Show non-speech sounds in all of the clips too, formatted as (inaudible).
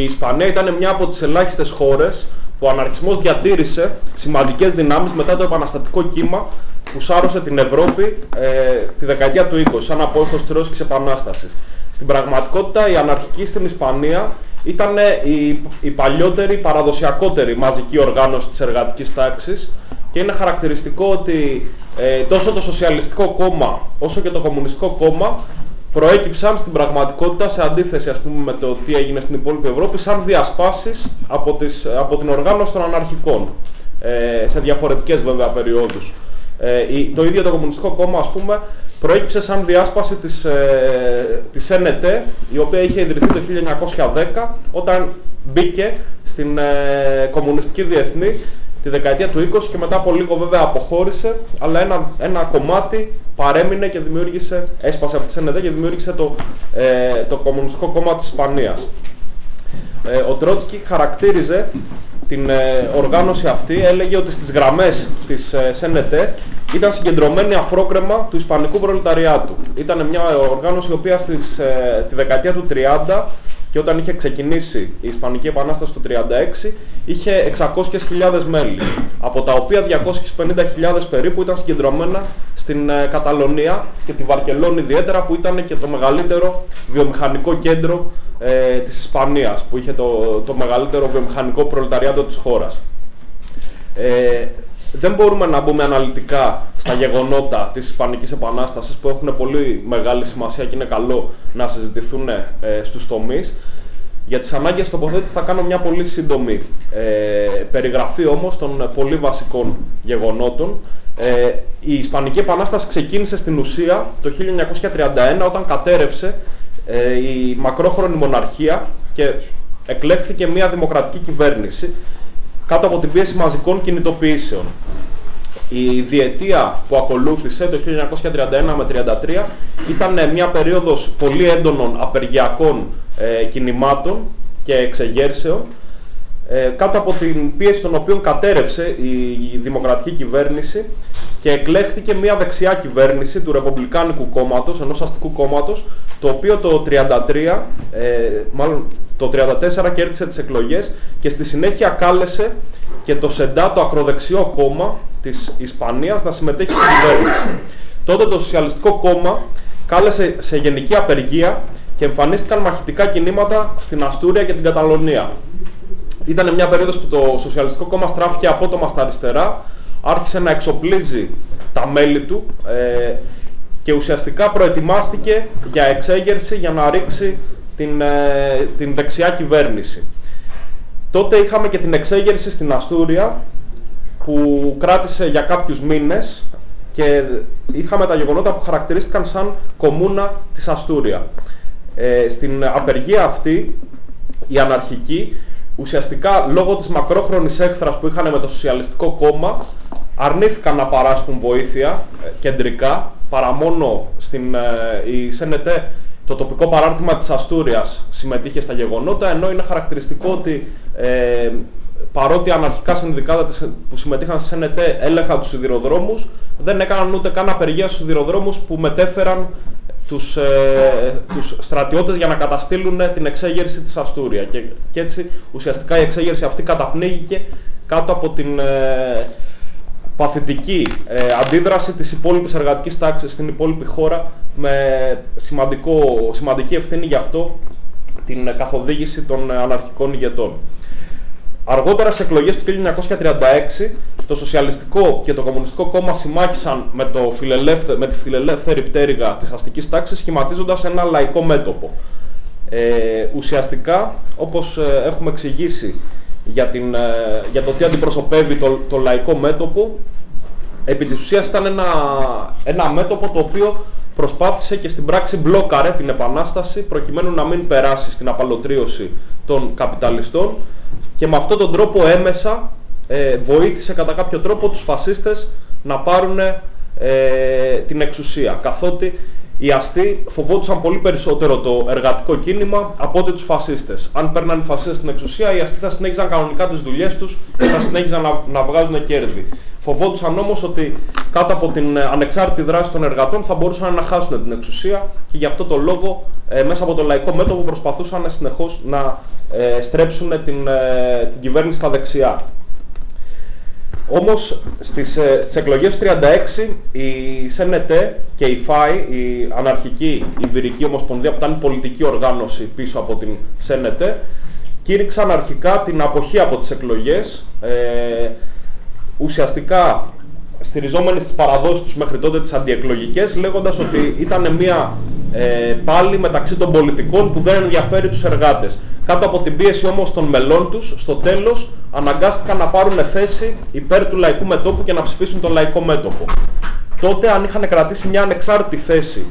η Ισπανία ήταν μια από τις ελάχιστες χώρες που ο αναρχισμός διατήρησε σημαντικές δυνάμεις μετά το επαναστατικό κύμα που σάρωσε την Ευρώπη ε, τη δεκαετία του 20, σαν απόϊχος της Ρώσικης Επανάστασης. Στην πραγματικότητα οι αναρχικοί στην Ισπανία ήταν η, η παλιότερη, παραδοσιακότερη μαζική οργάνωση της εργατικής τάξης και είναι χαρακτηριστικό ότι ε, τόσο το Σοσιαλιστικό Κόμμα όσο και το Κομμουνιστικό Κόμμα προέκυψαν στην πραγματικότητα σε αντίθεση ας πούμε με το τι έγινε στην υπόλοιπη Ευρώπη σαν διασπάσεις από, τις, από την οργάνωση των αναρχικών ε, σε διαφορετικές βέβαια περιόδους. Ε, το ίδιο το Κομμουνιστικό Κόμμα ας πούμε προέκυψε σαν διάσπαση της, ε, της ΕΝΕΤ η οποία είχε ιδρυθεί το 1910 όταν μπήκε στην ε, Κομμουνιστική Διεθνή τη δεκαετία του 20 και μετά από λίγο βέβαια αποχώρησε αλλά ένα, ένα κομμάτι παρέμεινε και δημιούργησε, έσπασε από τη ΣΕΝΕΔΕ και δημιούργησε το, ε, το Κομμουνιστικό Κόμμα της Ισπανίας. Ε, ο Τρότσκι χαρακτήριζε την ε, οργάνωση αυτή, έλεγε ότι στις γραμμές της ε, ΣΕΝΕΤΕ ήταν συγκεντρωμένη αφρόκρεμα του Ισπανικού προλεταριάτου. Ήταν μια οργάνωση η οποία στις, ε, τη δεκαετία του 30 και όταν είχε ξεκινήσει η Ισπανική Επανάσταση του 36 είχε 600.000 μέλη, από τα οποία 250.000 περίπου ήταν συγκεντρωμένα στην ε, Καταλωνία και τη Βαρκελόνη ιδιαίτερα που ήταν και το μεγαλύτερο βιομηχανικό κέντρο ε, της Ισπανίας, που είχε το, το μεγαλύτερο βιομηχανικό προλεταριάτο της χώρας. Ε, δεν μπορούμε να μπούμε αναλυτικά στα γεγονότα της Ισπανικής Επανάστασης που έχουν πολύ μεγάλη σημασία και είναι καλό να συζητηθούν ε, στους τομείς. Για τις ανάγκες τοποθέτησης θα κάνω μια πολύ σύντομη ε, περιγραφή όμως των πολύ βασικών γεγονότων. Ε, η Ισπανική Επανάσταση ξεκίνησε στην ουσία το 1931 όταν κατέρευσε ε, η μακρόχρονη μοναρχία και εκλέχθηκε μια δημοκρατική κυβέρνηση κάτω από την πίεση μαζικών κινητοποιήσεων. Η διετία που ακολούθησε το 1931 με 1933 ήταν μια περίοδος πολύ έντονων απεργιακών ε, κινημάτων και εξεγέρσεων ε, κάτω από την πίεση των οποίων κατέρευσε η δημοκρατική κυβέρνηση και εκλέχθηκε μια δεξιά κυβέρνηση του Ρεπουμπλικάνικου κόμματος, ενός αστικού κόμματος, το οποίο το 1933, ε, μάλλον το 1934 κέρδισε τις εκλογές και στη συνέχεια κάλεσε και το ΣΕΝΤΑ, το ακροδεξιό κόμμα της Ισπανίας, να συμμετέχει στην κυβέρνηση. Τότε το Σοσιαλιστικό Κόμμα κάλεσε σε γενική απεργία και εμφανίστηκαν μαχητικά κινήματα στην Αστούρια και την Καταλωνία. Ήταν μια περίοδος που το Σοσιαλιστικό Κόμμα στράφηκε απότομα στα αριστερά, άρχισε να εξοπλίζει τα μέλη του ε, και ουσιαστικά προετοιμάστηκε για εξέγερση για να ρίξει την, ε, την δεξιά κυβέρνηση. Τότε είχαμε και την εξέγερση στην Αστούρια που κράτησε για κάποιους μήνες και είχαμε τα γεγονότα που χαρακτηρίστηκαν σαν κομμούνα της Αστούρια. Ε, στην απεργία αυτή, οι αναρχικοί, ουσιαστικά λόγω της μακρόχρονης έχθρας που είχαν με το Σοσιαλιστικό Κόμμα, αρνήθηκαν να παράσχουν βοήθεια ε, κεντρικά, παρά μόνο στην, ε, η ΣΕΝΕΤΕ το τοπικό παράρτημα της Αστούριας συμμετείχε στα γεγονότα, ενώ είναι χαρακτηριστικό ότι ε, παρότι αναρχικά συνδικάτα που συμμετείχαν στη ΣΕΝΕΤΕ έλεγχαν τους σιδηροδρόμους, δεν έκαναν ούτε καν απεργία στους σιδηροδρόμους που μετέφεραν τους, ε, τους στρατιώτες για να καταστήλουν την εξέγερση της Αστούρια. Και, και έτσι ουσιαστικά η εξέγερση αυτή καταπνίγηκε κάτω από την ε, παθητική ε, αντίδραση της υπόλοιπης εργατικής τάξης στην υπόλοιπη χώρα με σημαντικό, σημαντική ευθύνη γι' αυτό την καθοδήγηση των αναρχικών ηγετών. Αργότερα σε εκλογές του 1936 το Σοσιαλιστικό και το Κομμουνιστικό Κόμμα συμμάχησαν με, το με τη φιλελεύθερη πτέρυγα της αστικής τάξης σχηματίζοντας ένα λαϊκό μέτωπο. Ε, ουσιαστικά, όπως ε, έχουμε εξηγήσει για, την, ε, για το τι αντιπροσωπεύει το, το λαϊκό μέτωπο, επί της ουσίας ήταν ένα, ένα μέτωπο το οποίο προσπάθησε και στην πράξη μπλόκαρε την Επανάσταση προκειμένου να μην περάσει στην απαλωτρίωση των καπιταλιστών και με αυτόν τον τρόπο έμεσα ε, βοήθησε κατά κάποιο τρόπο τους φασίστες να πάρουν ε, την εξουσία. Καθότι οι αστεί φοβόντουσαν πολύ περισσότερο το εργατικό κίνημα από ότι τους φασίστες. Αν παίρναν οι φασίστες στην εξουσία, οι αστεί θα συνέχιζαν κανονικά τις δουλειές τους και θα συνέχιζαν να, να βγάζουν κέρδη. Φοβόντουσαν όμως ότι κάτω από την ανεξάρτητη δράση των εργατών θα μπορούσαν να χάσουν την εξουσία και γι' αυτό το λόγο μέσα από το λαϊκό μέτωπο προσπαθούσαν συνεχώς να στρέψουν την, την κυβέρνηση στα δεξιά. Όμως στις, ε, στις εκλογές του 36 η ΣΕΝΕΤΕ και η ΦΑΙ, η αναρχική Ιβηρική Ομοσπονδία που ήταν πολιτική οργάνωση πίσω από την ΣΕΝΕΤΕ, κήρυξαν αρχικά την αποχή από τις εκλογές, ε, ουσιαστικά στηριζόμενοι στις παραδόσεις τους μέχρι τότε τις αντιεκλογικές, λέγοντας ότι ήταν μια ε, πάλι μεταξύ των πολιτικών που δεν ενδιαφέρει τους εργάτες. Κάτω από την πίεση όμως των μελών τους, στο τέλος αναγκάστηκαν να πάρουν θέση υπέρ του λαϊκού μετώπου και να ψηφίσουν τον λαϊκό μέτωπο. Τότε αν είχαν κρατήσει μια ανεξάρτητη θέση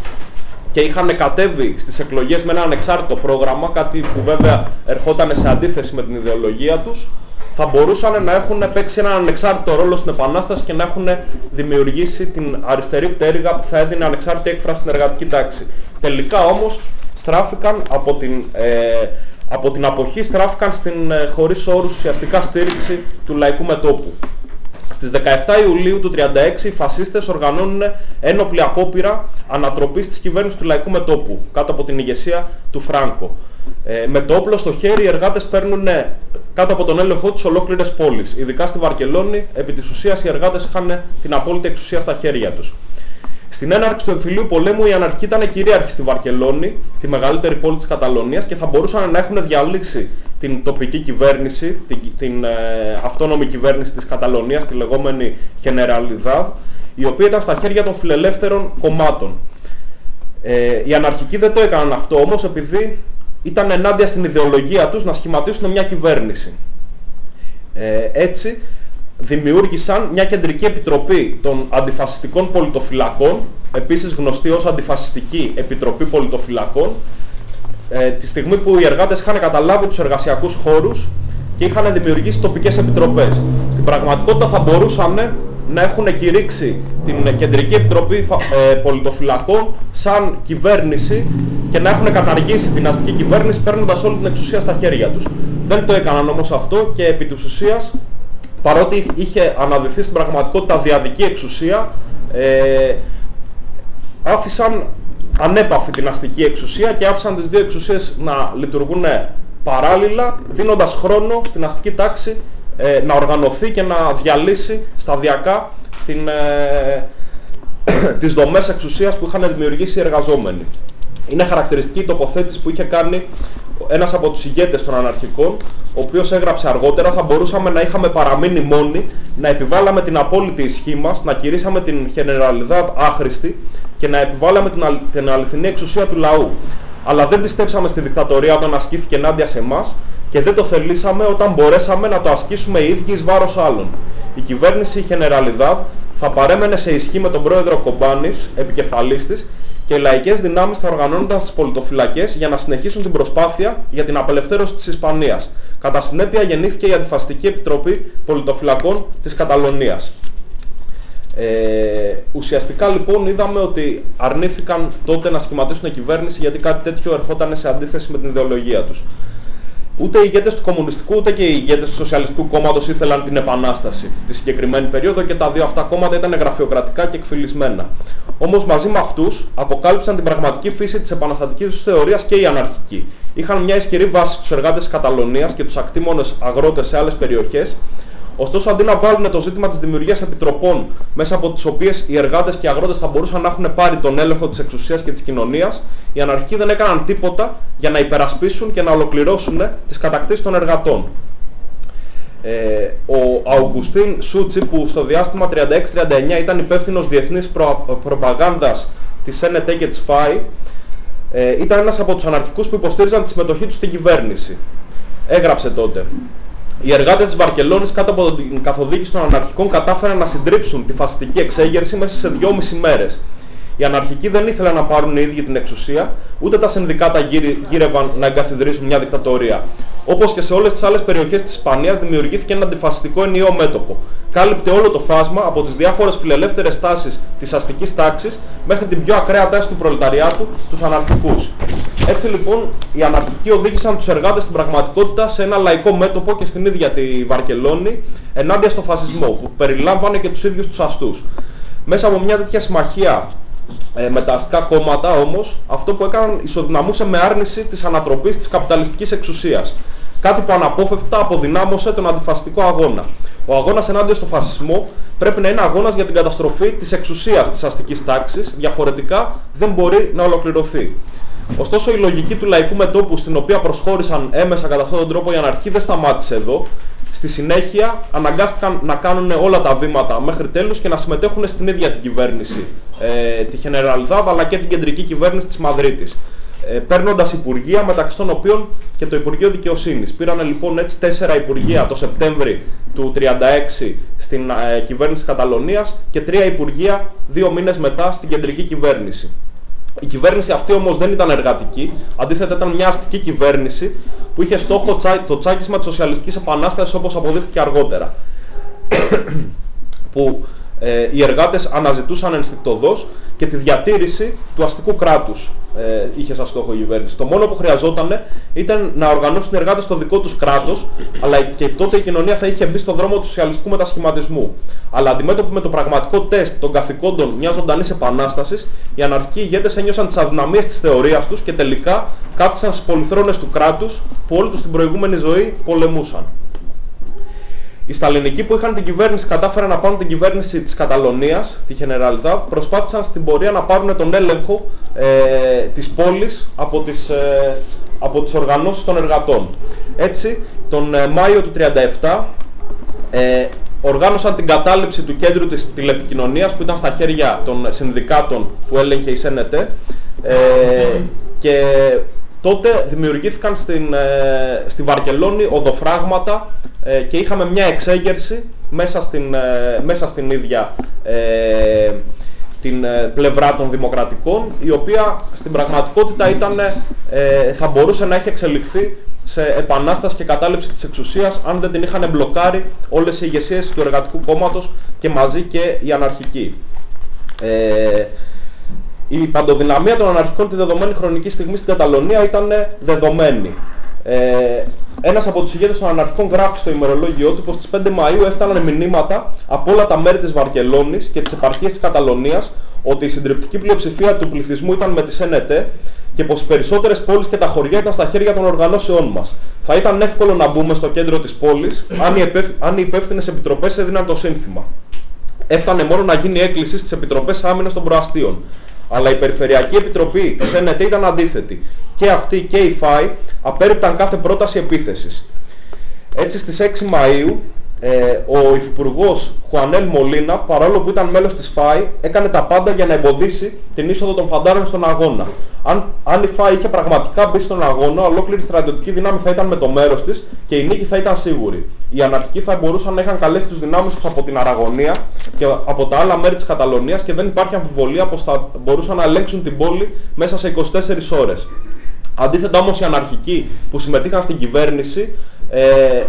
και είχαν κατέβει στις εκλογές με ένα ανεξάρτητο πρόγραμμα, κάτι που βέβαια ερχόταν σε αντίθεση με την ιδεολογία τους, θα μπορούσαν να έχουν παίξει έναν ανεξάρτητο ρόλο στην Επανάσταση και να έχουν δημιουργήσει την αριστερή πτέρυγα που θα έδινε ανεξάρτητη έκφραση στην εργατική τάξη. Τελικά όμως στράφηκαν από την, ε, από την αποχή στράφηκαν στην ε, χωρίς όρους ουσιαστικά στήριξη του λαϊκού μετόπου. Στις 17 Ιουλίου του 1936 οι φασίστες οργανώνουν ένοπλη απόπειρα ανατροπής της κυβέρνησης του λαϊκού μετόπου κάτω από την ηγεσία του Φράνκο. Ε, με το όπλο στο χέρι οι εργάτες παίρνουν κάτω από τον έλεγχό τους ολόκληρες πόλεις. Ειδικά στη Βαρκελόνη, επί της ουσίας οι εργάτες είχαν την απόλυτη εξουσία στα χέρια τους. Στην έναρξη του εμφυλίου πολέμου η αναρχική ήταν κυρίαρχη στη Βαρκελόνη, τη μεγαλύτερη πόλη της Καταλωνίας και θα μπορούσαν να έχουν διαλύσει την τοπική κυβέρνηση, την, την ε, αυτόνομη κυβέρνηση της Καταλωνίας, τη λεγόμενη Generalidad, η οποία ήταν στα χέρια των φιλελεύθερων κομμάτων. Ε, οι αναρχικοί δεν το έκαναν αυτό όμως επειδή ήταν ενάντια στην ιδεολογία τους να σχηματίσουν μια κυβέρνηση. Ε, έτσι δημιούργησαν μια κεντρική επιτροπή των αντιφασιστικών πολιτοφυλακών, επίσης γνωστή ως αντιφασιστική επιτροπή πολιτοφυλακών, ε, τη στιγμή που οι εργάτες είχαν καταλάβει τους εργασιακούς χώρους και είχαν δημιουργήσει τοπικές επιτροπές. Στην πραγματικότητα θα μπορούσαν να έχουν κηρύξει την Κεντρική Επιτροπή ε, Πολιτοφυλακών σαν κυβέρνηση και να έχουν καταργήσει την αστική κυβέρνηση παίρνοντας όλη την εξουσία στα χέρια τους. Δεν το έκαναν όμως αυτό και επί της ουσίας παρότι είχε αναδειχθεί στην πραγματικότητα διαδική εξουσία, ε, άφησαν ανέπαφη την αστική εξουσία και άφησαν τις δύο εξουσίες να λειτουργούν παράλληλα, δίνοντας χρόνο στην αστική τάξη ε, να οργανωθεί και να διαλύσει σταδιακά την, ε, (clears throat) τις δομές εξουσίας που είχαν δημιουργήσει οι εργαζόμενοι. Είναι χαρακτηριστική η τοποθέτηση που είχε κάνει ένας από τους ηγέτες των αναρχικών, ο οποίος έγραψε αργότερα, θα μπορούσαμε να είχαμε παραμείνει μόνοι, να επιβάλαμε την απόλυτη ισχύ μας, να κηρύσαμε την Generalidad άχρηστη και να επιβάλαμε την, την αληθινή εξουσία του λαού. Αλλά δεν πιστέψαμε στη δικτατορία όταν ασκήθηκε ενάντια σε εμάς και δεν το θελήσαμε όταν μπορέσαμε να το ασκήσουμε οι ίδιοι εις βάρος άλλων. Η κυβέρνηση Generalidad θα παρέμενε σε ισχύ με τον πρόεδρο Κομπάνης, επικεφαλής της, και οι λαϊκές δυνάμεις θα οργανώνονταν στις πολιτοφυλακές για να συνεχίσουν την προσπάθεια για την απελευθέρωση της Ισπανίας. Κατά συνέπεια γεννήθηκε η Αντιφαστική Επιτροπή Πολιτοφυλακών της Καταλωνίας. Ε, ουσιαστικά λοιπόν είδαμε ότι αρνήθηκαν τότε να σχηματίσουν κυβέρνηση γιατί κάτι τέτοιο ερχόταν σε αντίθεση με την ιδεολογία τους. Ούτε οι ηγέτες του Κομμουνιστικού ούτε και οι ηγέτες του Σοσιαλιστικού Κόμματος ήθελαν την Επανάσταση τη συγκεκριμένη περίοδο και τα δύο αυτά κόμματα ήταν γραφειοκρατικά και εκφυλισμένα. Όμως μαζί με αυτούς αποκάλυψαν την πραγματική φύση της επαναστατικής τους θεωρίας και οι αναρχικοί. Είχαν μια ισχυρή βάση στους εργάτες της Καταλωνίας και τους ακτήμονες αγρότες σε άλλες περιοχές Ωστόσο, αντί να βάλουν το ζήτημα της δημιουργίας επιτροπών μέσα από τις οποίες οι εργάτες και οι αγρότες θα μπορούσαν να έχουν πάρει τον έλεγχο της εξουσίας και της κοινωνίας, οι αναρχικοί δεν έκαναν τίποτα για να υπερασπίσουν και να ολοκληρώσουν τις κατακτήσεις των εργατών. Ε, ο Αουγκουστίν Σούτσι που στο διάστημα 36-39 ήταν υπεύθυνος διεθνής προ, προπαγάνδας της NT και της ΦΑΗ ε, ήταν ένας από τους αναρχικούς που υποστήριζαν τη συμμετοχή τους στην κυβέρνηση. Έγραψε τότε οι εργάτες της Βαρκελόνης κάτω από την καθοδήγηση των αναρχικών κατάφεραν να συντρίψουν τη φασιστική εξέγερση μέσα σε δυόμιση μέρες. Οι αναρχικοί δεν ήθελαν να πάρουν οι ίδιοι την εξουσία, ούτε τα συνδικάτα γύρευαν να εγκαθιδρύσουν μια δικτατορία. Όπως και σε όλες τις άλλες περιοχές της Ισπανίας δημιουργήθηκε ένα αντιφασιστικό ενιαίο μέτωπο. Κάλυπτε όλο το φάσμα από τις διάφορες φιλελεύθερες τάσεις της αστικής τάξης μέχρι την πιο ακραία τάση του προλεταριάτου, τους αναρχικούς. Έτσι λοιπόν οι αναρχικοί οδήγησαν τους εργάτες στην πραγματικότητα σε ένα λαϊκό μέτωπο και στην ίδια τη Βαρκελόνη ενάντια στο φασισμό που περιλάμβανε και τους ίδιους τους αστούς. Μέσα από μια τέτοια συμμαχία ε, με τα αστικά κόμματα όμως αυτό που έκαναν ισοδυναμούσε με άρνηση της ανατροπής της καπιταλιστικής εξουσίας. Κάτι που αναπόφευκτα αποδυνάμωσε τον αντιφασιστικό αγώνα. Ο αγώνας ενάντια στο φασισμό πρέπει να είναι αγώνας για την καταστροφή της εξουσίας της αστικής τάξης, διαφορετικά δεν μπορεί να ολοκληρωθεί. Ωστόσο η λογική του λαϊκού μετόπου στην οποία προσχώρησαν έμεσα κατά αυτόν τον τρόπο οι αναρχοί δεν σταμάτησε εδώ. Στη συνέχεια αναγκάστηκαν να κάνουν όλα τα βήματα μέχρι τέλους και να συμμετέχουν στην ίδια την κυβέρνηση, ε, τη Generalidad αλλά και την κεντρική κυβέρνηση της Μαδρίτης. Ε, παίρνοντας υπουργεία μεταξύ των οποίων και το Υπουργείο Δικαιοσύνης. Πήραν λοιπόν έτσι τέσσερα υπουργεία το Σεπτέμβρη του 1936 στην ε, κυβέρνηση της Καταλωνίας και τρία υπουργεία δύο μήνες μετά στην κεντρική κυβέρνηση. Η κυβέρνηση αυτή όμως δεν ήταν εργατική, αντίθετα ήταν μια αστική κυβέρνηση που είχε στόχο το τσάκισμα της σοσιαλιστικής επανάστασης όπως αποδείχθηκε αργότερα. (coughs) που ε, οι εργάτες αναζητούσαν ενστικτοδός και τη διατήρηση του αστικού κράτους ε, είχε σαν στόχο η κυβέρνηση. Το μόνο που χρειαζόταν ήταν να οργανώσουν οι εργάτες το δικό τους κράτος, αλλά και τότε η κοινωνία θα είχε μπει στον δρόμο του σοσιαλιστικού μετασχηματισμού. Αλλά αντιμέτωποι με το πραγματικό τεστ των καθηκόντων μιας ζωντανής επανάστασης, οι αναρχικοί ηγέτες ένιωσαν τις αδυναμίες της θεωρίας τους και τελικά κάθισαν στις πολυθρόνες του κράτους που όλη τους την προηγούμενη ζωή πολεμούσαν. Οι σταλινικοί που είχαν την κυβέρνηση κατάφεραν να πάρουν την κυβέρνηση της Καταλωνίας, τη Generalidad, προσπάθησαν στην πορεία να πάρουν τον έλεγχο ε, της πόλης από τις, ε, από τις οργανώσεις των εργατών. Έτσι, τον ε, Μάιο του 1937 ε, οργάνωσαν την κατάληψη του κέντρου της τηλεπικοινωνίας που ήταν στα χέρια των συνδικάτων που έλεγχε η ΣΕΝΕΤΕ ε, και τότε δημιουργήθηκαν στην, ε, στη Βαρκελόνη οδοφράγματα ε, και είχαμε μια εξέγερση μέσα στην, ε, μέσα στην ίδια ε, την πλευρά των δημοκρατικών η οποία στην πραγματικότητα ήταν, θα μπορούσε να έχει εξελιχθεί σε επανάσταση και κατάληψη της εξουσίας αν δεν την είχαν μπλοκάρει όλες οι ηγεσίες του Εργατικού Κόμματος και μαζί και οι αναρχικοί. Ε, η παντοδυναμία των αναρχικών τη δεδομένη χρονική στιγμή στην Καταλωνία ήταν δεδομένη. Ε, ένας από τους ηγέτες των αναρχικών γράφει στο ημερολόγιο του πως στις 5 Μαΐου έφταναν μηνύματα από όλα τα μέρη της Βαρκελόνης και της επαρχίας της Καταλωνίας ότι η συντριπτική πλειοψηφία του πληθυσμού ήταν με τη ΣΕΝΕΤΕ και πως οι περισσότερες πόλεις και τα χωριά ήταν στα χέρια των οργανώσεών μας. Θα ήταν εύκολο να μπούμε στο κέντρο της πόλης αν οι, υπεύθυ... αν οι υπεύθυνες επιτροπές έδιναν το σύνθημα. Έφτανε μόνο να γίνει έκκληση στις επιτροπές άμυνας των προαστίων. Αλλά η Περιφερειακή Επιτροπή της ΕΝΕΤ ήταν αντίθετη. Και αυτή και η ΦΑΙ απέρριπταν κάθε πρόταση επίθεσης. Έτσι στις 6 Μαΐου ε, ο Υφυπουργός Χουανέλ Μολίνα, παρόλο που ήταν μέλος της ΦΑΙ, έκανε τα πάντα για να εμποδίσει την είσοδο των φαντάρων στον αγώνα. Αν, αν η ΦΑΙ είχε πραγματικά μπει στον αγώνα, ολόκληρη στρατιωτική δύναμη θα ήταν με το μέρος της και η νίκη θα ήταν σίγουρη. Οι αναρχικοί θα μπορούσαν να είχαν καλέσει τους δυνάμεις τους από την Αραγωνία και από τα άλλα μέρη της Καταλωνίας και δεν υπάρχει αμφιβολία πως θα μπορούσαν να ελέγξουν την πόλη μέσα σε 24 ώρες. Αντίθετα όμως οι αναρχικοί που συμμετείχαν στην κυβέρνηση ε,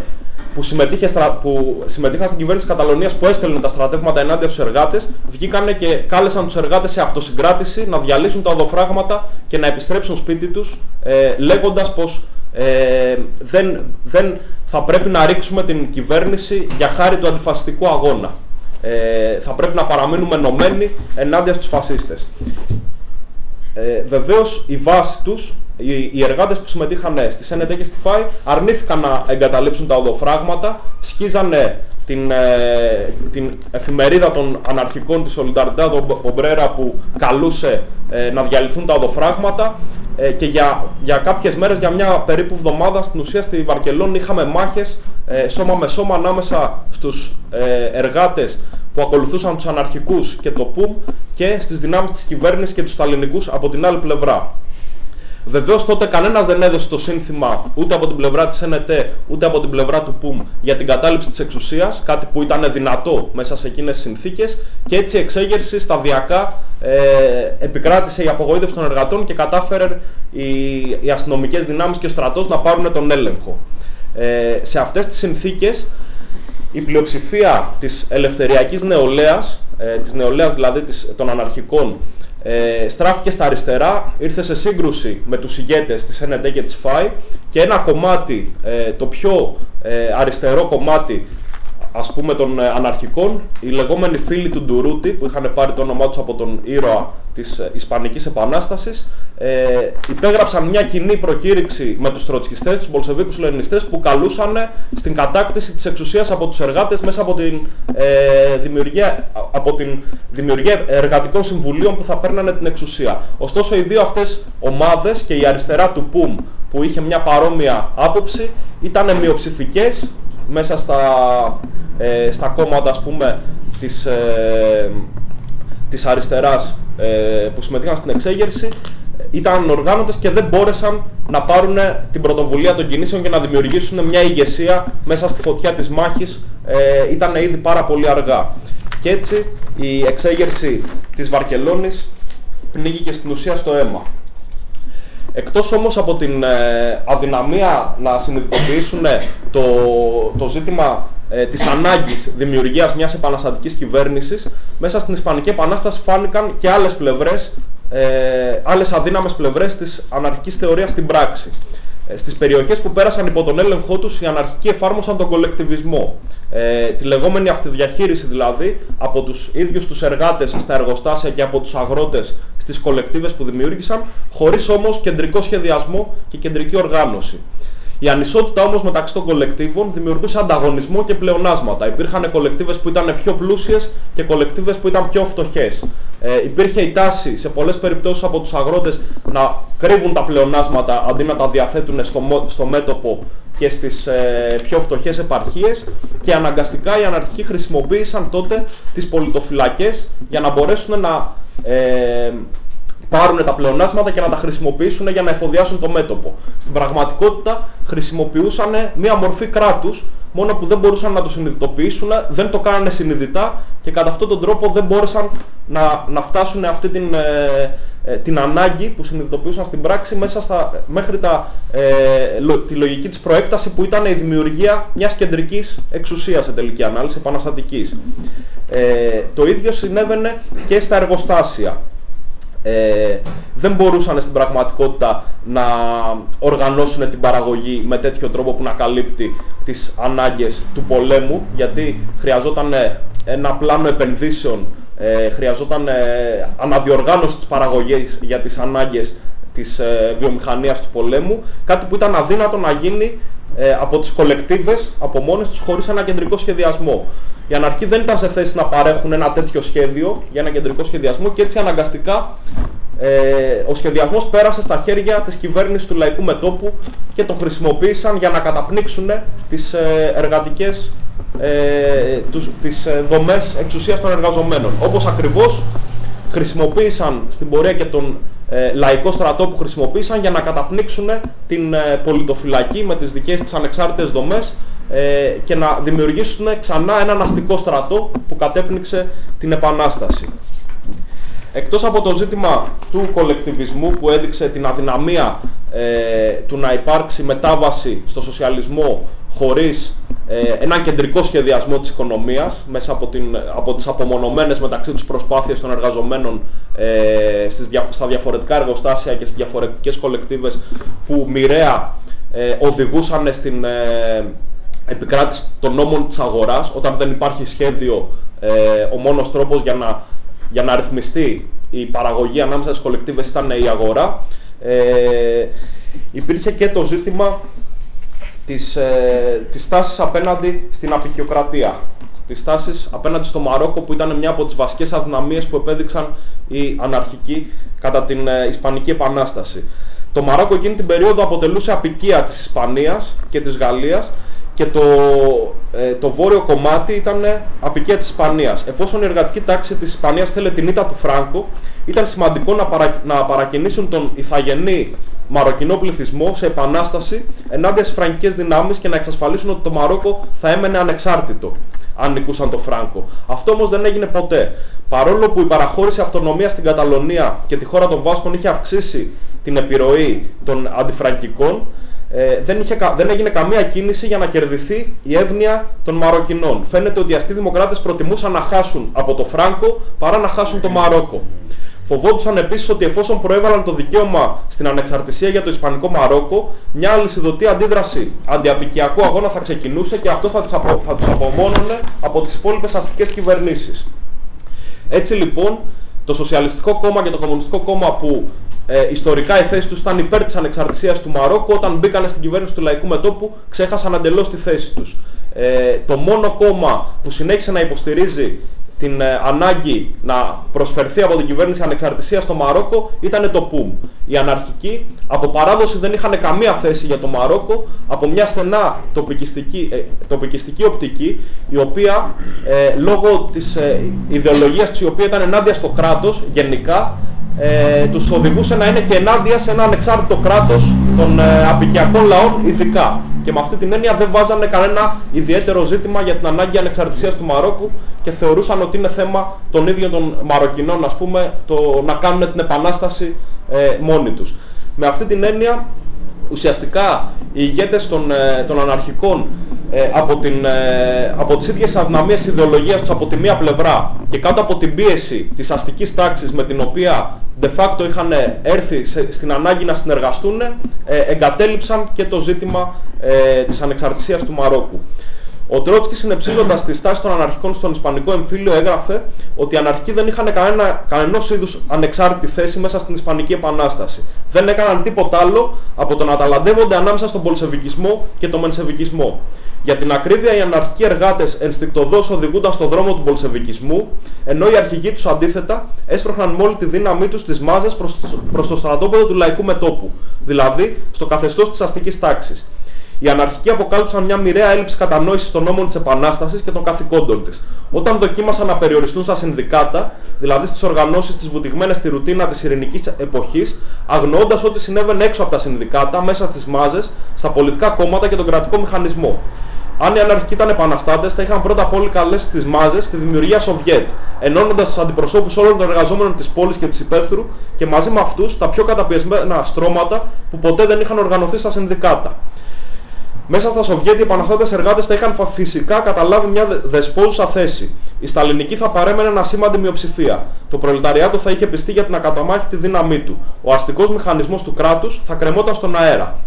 που, συμμετείχε που συμμετείχαν στην κυβέρνηση της Καταλωνίας που έστελνε τα στρατεύματα ενάντια στους εργάτες βγήκανε και κάλεσαν τους εργάτες σε αυτοσυγκράτηση να διαλύσουν τα οδοφράγματα και να επιστρέψουν σπίτι τους ε, λέγοντας πως ε, δεν, δεν θα πρέπει να ρίξουμε την κυβέρνηση για χάρη του αντιφασιστικού αγώνα. Ε, θα πρέπει να παραμείνουμε ενωμένοι ενάντια στους φασίστες. Ε, βεβαίως η βάση τους οι, οι εργάτες που συμμετείχαν ναι, στη ΣΕΝΕΤΕ και στη ΦΑΙ αρνήθηκαν να εγκαταλείψουν τα οδοφράγματα, σκίζανε την, ε, την εφημερίδα των αναρχικών της Solidaridad Ομπρέρα που καλούσε ε, να διαλυθούν τα οδοφράγματα ε, και για, για κάποιες μέρες, για μια περίπου εβδομάδα στην ουσία στη Βαρκελόνη είχαμε μάχες ε, σώμα με σώμα ανάμεσα στους εργάτες που ακολουθούσαν τους αναρχικούς και το ΠΟΥΜ και στις δυνάμεις της κυβέρνησης και τους σταλινικούς από την άλλη πλευρά. Βεβαίως τότε κανένας δεν έδωσε το σύνθημα ούτε από την πλευρά της ΕΝΕΤΕ ούτε από την πλευρά του ΠΟΥΜ για την κατάληψη της εξουσίας, κάτι που ήταν δυνατό μέσα σε εκείνες τις συνθήκες και έτσι η εξέγερση σταδιακά ε, επικράτησε η απογοήτευση των εργατών και κατάφερε οι, οι αστυνομικές δυνάμεις και ο στρατός να πάρουν τον έλεγχο. Ε, σε αυτές τις συνθήκες η πλειοψηφία της ελευθεριακής νεολαίας, ε, της νεολαίας δηλαδή της, των αναρχικών, ε, στράφηκε στα αριστερά, ήρθε σε σύγκρουση με τους ηγέτες της NND και της ΦΑΙ και ένα κομμάτι, ε, το πιο ε, αριστερό κομμάτι ας πούμε των αναρχικών, οι λεγόμενοι φίλοι του Ντουρούτη που είχαν πάρει το όνομά τους από τον ήρωα της Ισπανικής Επανάστασης ε, υπέγραψαν μια κοινή προκήρυξη με τους τροτσκιστές, τους Μπολσεβίκους Λενινιστές που καλούσαν στην κατάκτηση της εξουσίας από τους εργάτες μέσα από την, ε, δημιουργία, από την δημιουργία εργατικών συμβουλίων που θα παίρνανε την εξουσία. Ωστόσο οι δύο αυτές ομάδες και η αριστερά του ΠΟΥΜ που είχε μια παρόμοια άποψη ήταν μειοψηφικές μέσα στα, ε, στα κόμματα ας πούμε της, ε, της αριστεράς ε, που συμμετείχαν στην εξέγερση ήταν οργάνωτες και δεν μπόρεσαν να πάρουν την πρωτοβουλία των κινήσεων και να δημιουργήσουν μια ηγεσία μέσα στη φωτιά της μάχης ε, ήταν ήδη πάρα πολύ αργά. Και έτσι η εξέγερση της Βαρκελόνης πνίγηκε στην ουσία στο αίμα. Εκτός όμως από την ε, αδυναμία να συνειδητοποιήσουν το, το ζήτημα ε, της ανάγκης δημιουργίας μιας επαναστατικής κυβέρνησης, μέσα στην Ισπανική Επανάσταση φάνηκαν και άλλες πλευρές, ε, άλλες αδύναμες πλευρές της αναρχικής θεωρίας στην πράξη. Ε, στις περιοχές που πέρασαν υπό τον έλεγχό τους οι αναρχικοί εφάρμοσαν τον κολεκτιβισμό. Ε, τη λεγόμενη αυτοδιαχείριση δηλαδή από τους ίδιους τους εργάτες στα εργοστάσια και από τους αγρότες στις κολεκτίβες που δημιούργησαν, χωρίς όμως κεντρικό σχεδιασμό και κεντρική οργάνωση. Η ανισότητα όμως μεταξύ των κολεκτίβων δημιουργούσε ανταγωνισμό και πλεονάσματα. Υπήρχαν κολεκτίβες που ήταν πιο πλούσιες και κολεκτίβες που ήταν πιο φτωχές. Ε, υπήρχε η τάση σε πολλές περιπτώσεις από τους αγρότες να κρύβουν τα πλεονάσματα αντί να τα διαθέτουν στο, στο μέτωπο και στις ε, πιο φτωχές επαρχίες και αναγκαστικά οι αναρχικοί χρησιμοποίησαν τότε τις πολιτοφυλακές για να μπορέσουν να ε, πάρουν τα πλεονάσματα και να τα χρησιμοποιήσουν για να εφοδιάσουν το μέτωπο. Στην πραγματικότητα χρησιμοποιούσαν μία μορφή κράτους, μόνο που δεν μπορούσαν να το συνειδητοποιήσουν, δεν το κάνανε συνειδητά και κατά αυτόν τον τρόπο δεν μπόρεσαν να, να φτάσουν αυτή την, ε, ε, την ανάγκη που συνειδητοποιούσαν στην πράξη μέσα στα, μέχρι τα, ε, τη λογική της προέκταση που ήταν η δημιουργία μιας κεντρικής εξουσίας σε τελική ανάλυση, επαναστατικής. Ε, το ίδιο συνέβαινε και στα εργοστάσια ε, δεν μπορούσαν στην πραγματικότητα να οργανώσουν την παραγωγή με τέτοιο τρόπο που να καλύπτει τις ανάγκες του πολέμου γιατί χρειαζόταν ένα πλάνο επενδύσεων, ε, χρειαζόταν ε, αναδιοργάνωση της παραγωγής για τις ανάγκες της ε, βιομηχανίας του πολέμου, κάτι που ήταν αδύνατο να γίνει ε, από τις κολεκτίβες, από μόνες τους, χωρίς ένα κεντρικό σχεδιασμό. Οι αναρχοί δεν ήταν σε θέση να παρέχουν ένα τέτοιο σχέδιο για ένα κεντρικό σχεδιασμό και έτσι αναγκαστικά ε, ο σχεδιασμός πέρασε στα χέρια της κυβέρνησης του Λαϊκού Μετόπου και το χρησιμοποίησαν για να καταπνίξουν τις ε, εργατικές ε, τους, τις ε, δομές εξουσίας των εργαζομένων. Όπως ακριβώς χρησιμοποίησαν στην πορεία και τον ε, λαϊκό στρατό που χρησιμοποίησαν για να καταπνίξουν την ε, πολιτοφυλακή με τις δικές της ανεξάρτητες δομές ε, και να δημιουργήσουν ξανά έναν αστικό στρατό που κατέπνιξε την Επανάσταση. Εκτός από το ζήτημα του κολεκτιβισμού που έδειξε την αδυναμία ε, του να υπάρξει μετάβαση στο σοσιαλισμό χωρίς ε, έναν κεντρικό σχεδιασμό της οικονομίας μέσα από, την, από τις απομονωμένες μεταξύ τους προσπάθειες των εργαζομένων ε, στις, στα διαφορετικά εργοστάσια και στις διαφορετικές κολεκτίβες που μοιραία ε, οδηγούσαν στην ε, επικράτηση των νόμων της αγοράς όταν δεν υπάρχει σχέδιο ε, ο μόνος τρόπος για να, για να ρυθμιστεί η παραγωγή ανάμεσα στις κολεκτίβες ήταν η αγορά. Ε, υπήρχε και το ζήτημα της, ε, της τάσης απέναντι στην απεικιοκρατία της τάσης απέναντι στο Μαρόκο που ήταν μια από τις βασικές αδυναμίες που επέδειξαν οι αναρχικοί κατά την ε, Ισπανική Επανάσταση. Το Μαρόκο εκείνη την περίοδο αποτελούσε απικία της Ισπανίας και της Γαλλίας και το, ε, το βόρειο κομμάτι ήταν απικία της Ισπανίας. Εφόσον η εργατική τάξη της Ισπανίας θέλει την ήττα του Φράγκο, ήταν σημαντικό να, παρα, να παρακινήσουν τον ηθαγενή μαροκινό πληθυσμό σε επανάσταση ενάντια στις φραγκικές δυνάμεις και να εξασφαλίσουν ότι το Μαρόκο θα έμενε ανεξάρτητο. αν νικούσαν το Φράγκο. Αυτό όμως δεν έγινε ποτέ. Παρόλο που η παραχώρηση αυτονομίας στην Καταλωνία και τη χώρα των Βάσκων είχε αυξήσει την επιρροή των αντιφραγκικών, ε, δεν, είχε, δεν έγινε καμία κίνηση για να κερδιθεί η εύνοια των Μαροκινών. Φαίνεται ότι οι αστεί δημοκράτες προτιμούσαν να χάσουν από το Φράγκο παρά να χάσουν το Μαρόκο. Φοβόντουσαν επίσης ότι εφόσον προέβαλαν το δικαίωμα στην ανεξαρτησία για το Ισπανικό Μαρόκο, μια αλυσιδωτή αντίδραση αντιαπικιακού αγώνα θα ξεκινούσε και αυτό θα, απο, θα τους απομόνωνε από τις υπόλοιπες αστικές κυβερνήσεις. Έτσι λοιπόν, το Σοσιαλιστικό Κόμμα και το Κομμουνιστικό Κόμμα που ε, ιστορικά η θέση τους ήταν υπέρ της ανεξαρτησίας του Μαρόκου, όταν μπήκαν στην κυβέρνηση του Λαϊκού Μετώπου ξέχασαν εντελώς τη θέση τους. Ε, το μόνο κόμμα που συνέχισε να υποστηρίζει την ε, ανάγκη να προσφερθεί από την κυβέρνηση ανεξαρτησία στο Μαρόκο ήταν το ΠΟΥΜ. Οι αναρχικοί από παράδοση δεν είχαν καμία θέση για το Μαρόκο από μια στενά τοπικιστική, ε, τοπικιστική οπτική η οποία ε, λόγω της ε, ιδεολογίας της η οποία ήταν ενάντια στο κράτος γενικά ε, τους οδηγούσε να είναι και ενάντια σε ένα ανεξάρτητο κράτος των ε, απικιακών λαών ειδικά. Και με αυτή την έννοια δεν βάζανε κανένα ιδιαίτερο ζήτημα για την ανάγκη ανεξαρτησίας του Μαρόκου και θεωρούσαν ότι είναι θέμα των ίδιων των Μαροκινών, ας πούμε, το να κάνουν την επανάσταση ε, μόνοι τους. Με αυτή την έννοια, ουσιαστικά οι ηγέτες των, ε, των αναρχικών ε, από, την, ε, από τις ίδιες αδυναμίες ιδεολογίας τους από τη μία πλευρά και κάτω από την πίεση της αστικής τάξης με την οποία de facto είχαν έρθει στην ανάγκη να συνεργαστούν, ε, εγκατέλειψαν και το ζήτημα ε, της ανεξαρτησίας του Μαρόκου. Ο Τρότσκι συνεψίζοντα τη στάση των αναρχικών στον Ισπανικό εμφύλιο έγραφε ότι οι αναρχικοί δεν είχαν κανένα, κανενός είδους ανεξάρτητη θέση μέσα στην Ισπανική Επανάσταση. Δεν έκαναν τίποτα άλλο από το να ταλαντεύονται ανάμεσα στον Πολσεβικισμό και τον Μενσεβικισμό. Για την ακρίβεια, οι αναρχικοί εργάτες ενστικτοδός οδηγούνταν στον δρόμο του Πολσεβικισμού, ενώ οι αρχηγοί τους αντίθετα έσπροχναν με όλη τη δύναμή τους τις μάζες προς, προς το στρατόπεδο του λαϊκού μετόπου, δηλαδή στο καθεστώς της αστικής τάξης. Οι αναρχικοί αποκάλυψαν μια μοιραία έλλειψη κατανόησης των νόμων της Επανάστασης και των καθηκόντων της. Όταν δοκίμασαν να περιοριστούν στα συνδικάτα, δηλαδή στις οργανώσεις της βουτυγμένες στη ρουτίνα της ειρηνικής εποχής, αγνοώντας ό,τι συνέβαινε έξω από τα συνδικάτα, μέσα στις μάζες, στα πολιτικά κόμματα και τον κρατικό μηχανισμό. Αν οι αναρχικοί ήταν επαναστάτες, θα είχαν πρώτα απ' όλα καλέσει τις μάζες στη δημιουργία Σοβιέτ, ενώνοντας τους αντιπροσώπους όλων των εργαζόμενων της πόλης και της υπαίθρου και μαζί με αυτούς τα πιο καταπιεσμένα στρώματα που ποτέ δεν είχαν οργανωθεί στα συνδικάτα. Μέσα στα Σοβιέτ οι επαναστάτες εργάτες θα είχαν φυσικά καταλάβει μια δεσπόζουσα θέση. Η Σταλινική θα παρέμενε ένα σήμαντη μειοψηφία. Το προλεταριάτο θα είχε πιστεί για την ακαταμάχητη δύναμή του. Ο αστικός μηχανισμός του κράτους θα κρεμόταν στον αέρα.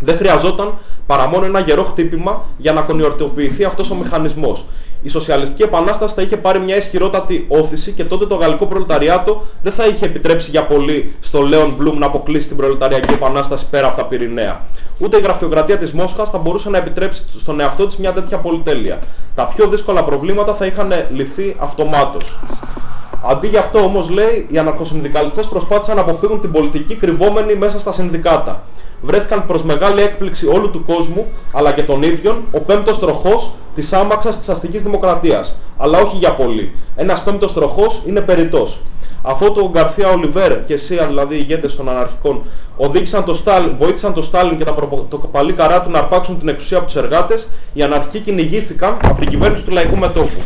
Δεν χρειαζόταν παρά μόνο ένα γερό χτύπημα για να κονιορτοποιηθεί αυτός ο μηχανισμός. Η Σοσιαλιστική Επανάσταση θα είχε πάρει μια ισχυρότατη όθηση και τότε το γαλλικό προλεταριάτο δεν θα είχε επιτρέψει για πολύ στο Λέον Μπλουμ να αποκλείσει την προλεταριακή επανάσταση πέρα από τα Πυρηναία. Ούτε η γραφειοκρατία της Μόσχας θα μπορούσε να επιτρέψει στον εαυτό της μια τέτοια πολυτέλεια. Τα πιο δύσκολα προβλήματα θα είχαν λυθεί αυτομάτως. Αντί για αυτό όμως λέει, οι αναρχοσυνδικαλιστές προσπάθησαν να αποφύγουν την πολιτική κρυβόμενη μέσα στα συνδικάτα βρέθηκαν προς μεγάλη έκπληξη όλου του κόσμου, αλλά και των ίδιων, ο πέμπτος τροχός της άμαξας της αστικής δημοκρατίας. Αλλά όχι για πολύ. Ένας πέμπτος τροχός είναι περιττός. Αφού το Γκαρθία Ολιβέρ και εσύ, δηλαδή οι ηγέτες των αναρχικών, οδήγησαν το Στάλ, βοήθησαν το Στάλιν και τα το παλί καρά του να αρπάξουν την εξουσία από τους εργάτες, οι αναρχικοί κυνηγήθηκαν από την κυβέρνηση του λαϊκού μετώπου.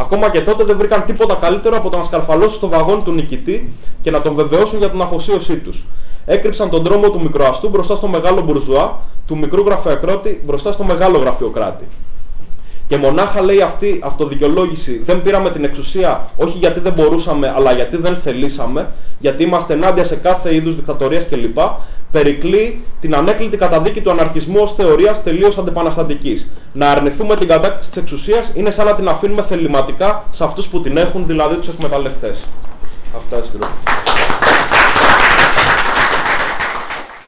Ακόμα και τότε δεν βρήκαν τίποτα καλύτερο από το να σκαρφαλώσουν στο βαγόνι του νικητή και να τον βεβαιώσουν για την αφοσίωσή τους έκρυψαν τον δρόμο του μικροαστού μπροστά στο μεγάλο μπουρζουά, του μικρού γραφειοκράτη μπροστά στο μεγάλο γραφειοκράτη. Και μονάχα λέει αυτή η αυτοδικαιολόγηση, δεν πήραμε την εξουσία όχι γιατί δεν μπορούσαμε, αλλά γιατί δεν θελήσαμε, γιατί είμαστε ενάντια σε κάθε είδους δικτατορίας κλπ. Περικλεί την ανέκλητη καταδίκη του αναρχισμού ως θεωρίας τελείως αντιπαναστατικής. Να αρνηθούμε την κατάκτηση της εξουσίας είναι σαν να την αφήνουμε θεληματικά σε αυτούς που την έχουν, δηλαδή τους εκμεταλλευτές. Αυτά είναι